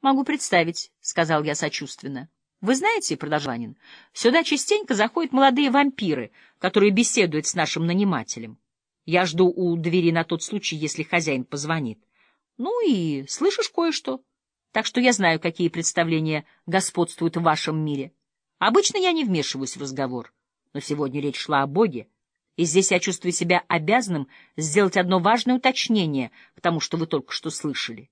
— Могу представить, — сказал я сочувственно. — Вы знаете, — продолжал Ванин, — сюда частенько заходят молодые вампиры, которые беседуют с нашим нанимателем. Я жду у двери на тот случай, если хозяин позвонит. Ну и слышишь кое-что. Так что я знаю, какие представления господствуют в вашем мире. Обычно я не вмешиваюсь в разговор, но сегодня речь шла о Боге, и здесь я чувствую себя обязанным сделать одно важное уточнение к тому, что вы только что слышали,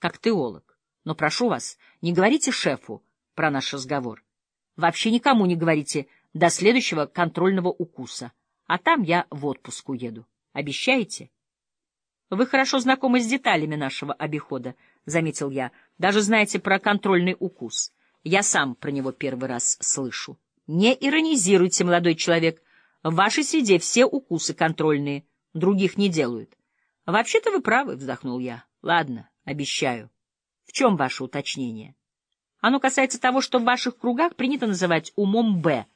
как теолог. Но прошу вас, не говорите шефу про наш разговор. Вообще никому не говорите до следующего контрольного укуса, а там я в отпуск уеду. Обещаете? — Вы хорошо знакомы с деталями нашего обихода, — заметил я. — Даже знаете про контрольный укус. Я сам про него первый раз слышу. Не иронизируйте, молодой человек. В вашей среде все укусы контрольные, других не делают. — Вообще-то вы правы, — вздохнул я. — Ладно, обещаю. В чем ваше уточнение? Оно касается того, что в ваших кругах принято называть умом Б.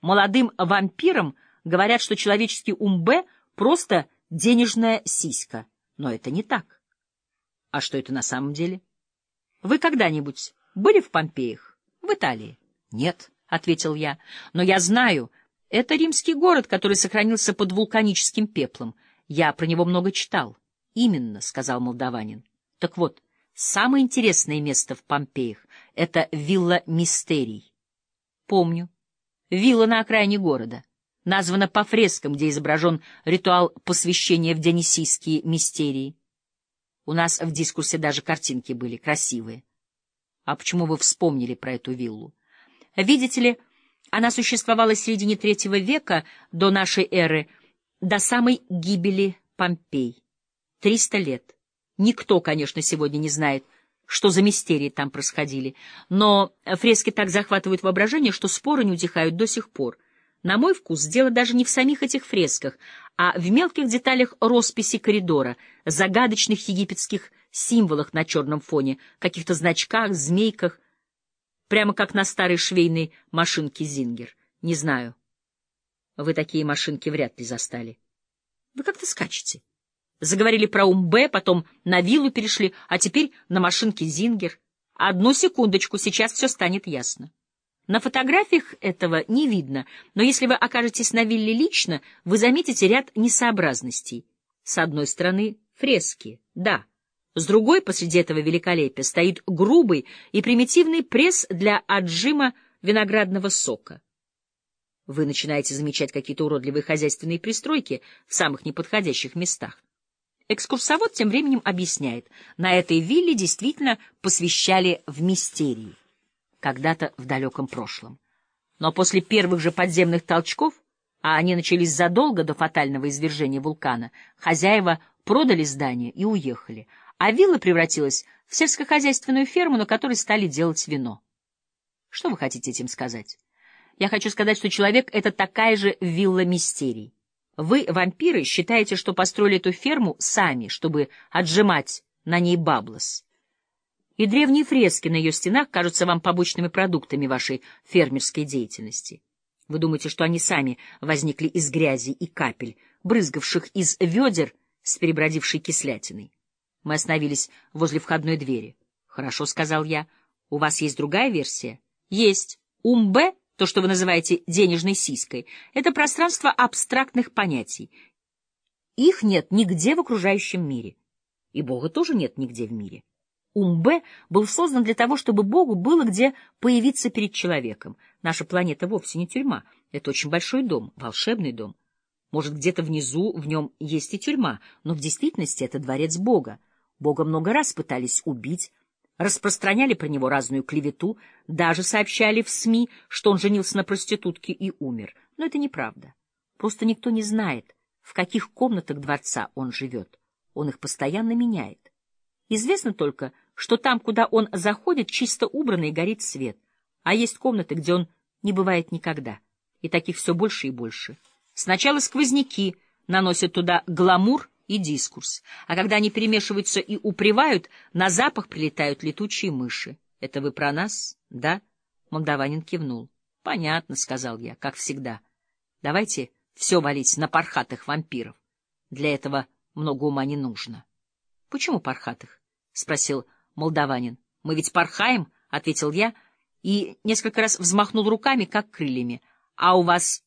Молодым вампирам говорят, что человеческий ум Б — просто денежная сиська. Но это не так. А что это на самом деле? Вы когда-нибудь были в Помпеях? В Италии? Нет, — ответил я. Но я знаю, это римский город, который сохранился под вулканическим пеплом. Я про него много читал. Именно, — сказал молдаванин. Так вот, самое интересное место в Помпеях — это вилла Мистерий. Помню. Вилла на окраине города названа по фрескам, где изображен ритуал посвящения в дионисийские мистерии. У нас в дискурсе даже картинки были красивые. А почему вы вспомнили про эту виллу? Видите ли, она существовала в середине третьего века до нашей эры, до самой гибели Помпей. Триста лет. Никто, конечно, сегодня не знает, что за мистерии там происходили, но фрески так захватывают воображение, что споры не утихают до сих пор — на мой вкус, дело даже не в самих этих фресках, а в мелких деталях росписи коридора, загадочных египетских символах на черном фоне, каких-то значках, змейках, прямо как на старой швейной машинке Зингер. Не знаю. Вы такие машинки вряд ли застали. Вы как-то скачете. Заговорили про Умбе, потом на виллу перешли, а теперь на машинке Зингер. Одну секундочку, сейчас все станет ясно. На фотографиях этого не видно, но если вы окажетесь на вилле лично, вы заметите ряд несообразностей. С одной стороны — фрески, да. С другой, посреди этого великолепия, стоит грубый и примитивный пресс для отжима виноградного сока. Вы начинаете замечать какие-то уродливые хозяйственные пристройки в самых неподходящих местах. Экскурсовод тем временем объясняет, на этой вилле действительно посвящали в мистерии когда-то в далеком прошлом. Но после первых же подземных толчков, а они начались задолго до фатального извержения вулкана, хозяева продали здание и уехали, а вилла превратилась в сельскохозяйственную ферму, на которой стали делать вино. Что вы хотите этим сказать? Я хочу сказать, что человек — это такая же вилла мистерий. Вы, вампиры, считаете, что построили эту ферму сами, чтобы отжимать на ней баблос и древние фрески на ее стенах кажутся вам побочными продуктами вашей фермерской деятельности. Вы думаете, что они сами возникли из грязи и капель, брызгавших из ведер с перебродившей кислятиной. Мы остановились возле входной двери. — Хорошо, — сказал я. — У вас есть другая версия? — Есть. Ум-Б, то, что вы называете денежной сиськой, — это пространство абстрактных понятий. Их нет нигде в окружающем мире. И Бога тоже нет нигде в мире. Умбе был создан для того, чтобы Богу было где появиться перед человеком. Наша планета вовсе не тюрьма. Это очень большой дом, волшебный дом. Может, где-то внизу в нем есть и тюрьма, но в действительности это дворец Бога. Бога много раз пытались убить, распространяли про него разную клевету, даже сообщали в СМИ, что он женился на проститутке и умер. Но это неправда. Просто никто не знает, в каких комнатах дворца он живет. Он их постоянно меняет. Известно только, что там, куда он заходит, чисто убрано и горит свет, а есть комнаты, где он не бывает никогда, и таких все больше и больше. Сначала сквозняки наносят туда гламур и дискурс, а когда они перемешиваются и упревают, на запах прилетают летучие мыши. Это вы про нас, да? Молдаванин кивнул. Понятно, сказал я, как всегда. Давайте все валить на пархатых вампиров. Для этого много ума не нужно. — Почему пархатых? — спросил молдаванин. Мы ведь порхаем, — ответил я, и несколько раз взмахнул руками, как крыльями. — А у вас